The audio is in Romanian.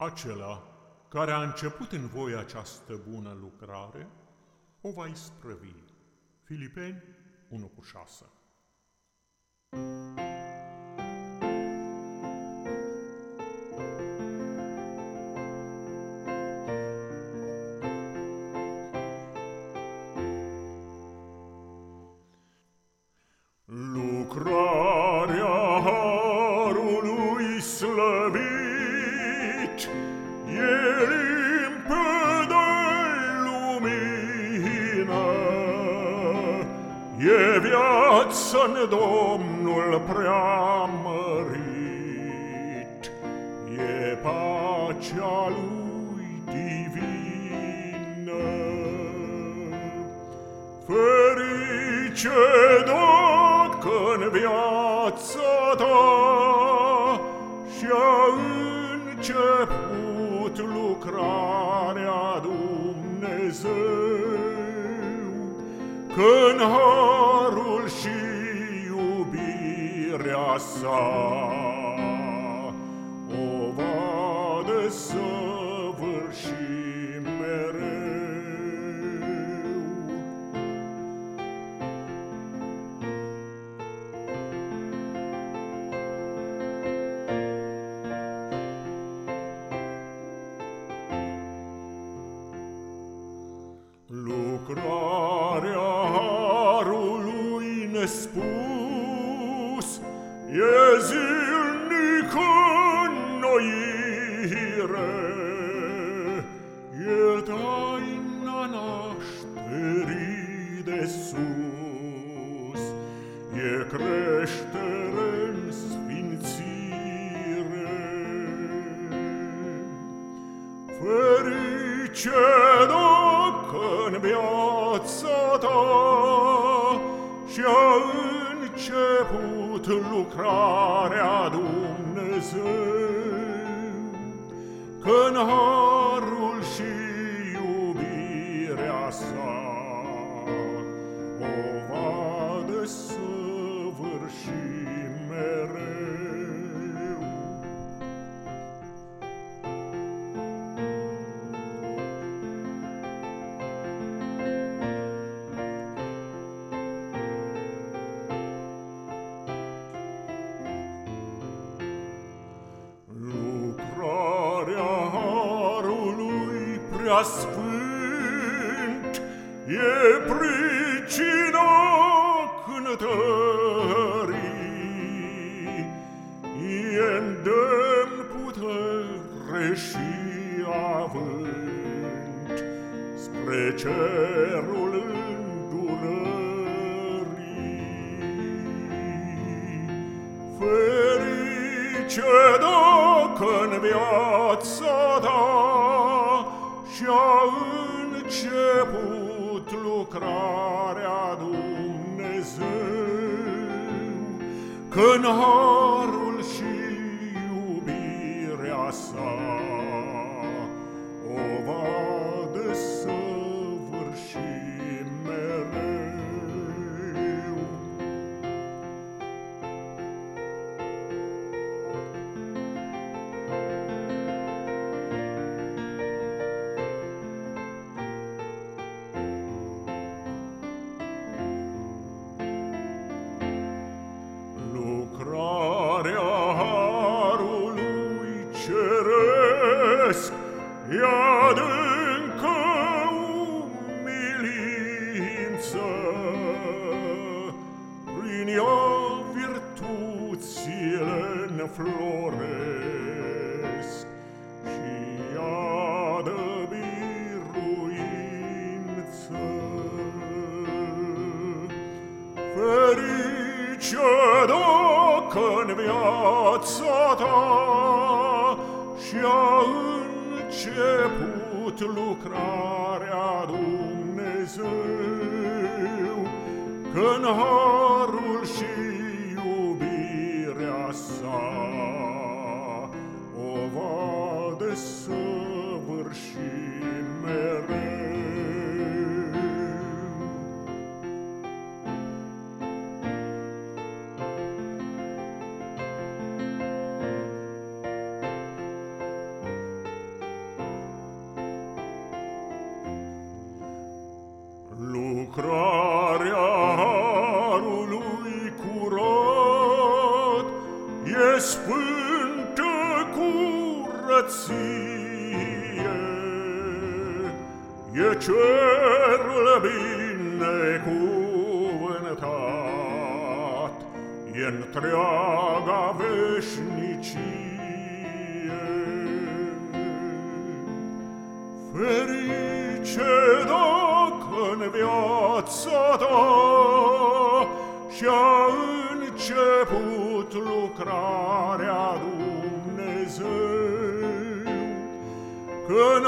Acela care a început în voi această bună lucrare, o va isprăvi. Filipeni 1 cu 6 viață-n Domnul preamărit. E pacea Lui divină. Ferice Domnul în viața ta și-a început lucrarea Dumnezeu, când harul și iubirea sa o va desăvârși. Lucrarea kun noire et aina nașterii de sus e creștere în sfințire. Ferice dacă în viața ta și-a început lucrarea Dumnezeu, când harul și iubirea sa prea sfânt e pricina cântării, e îndemn putere și avânt spre cerul îndurării. Ferice dacă-n viața ta și-a început lucrarea Dumnezeu, Când harul și iubirea sa o va înfloresc și ea dă biruință. Ferice dacă-n viața ta și-a început lucrarea Dumnezeu, Când va desăvârși e cerul binecuvântat, e întreaga veșnicie. Ferice dacă în viața ta și-a început lucrarea Dumnezeu, Când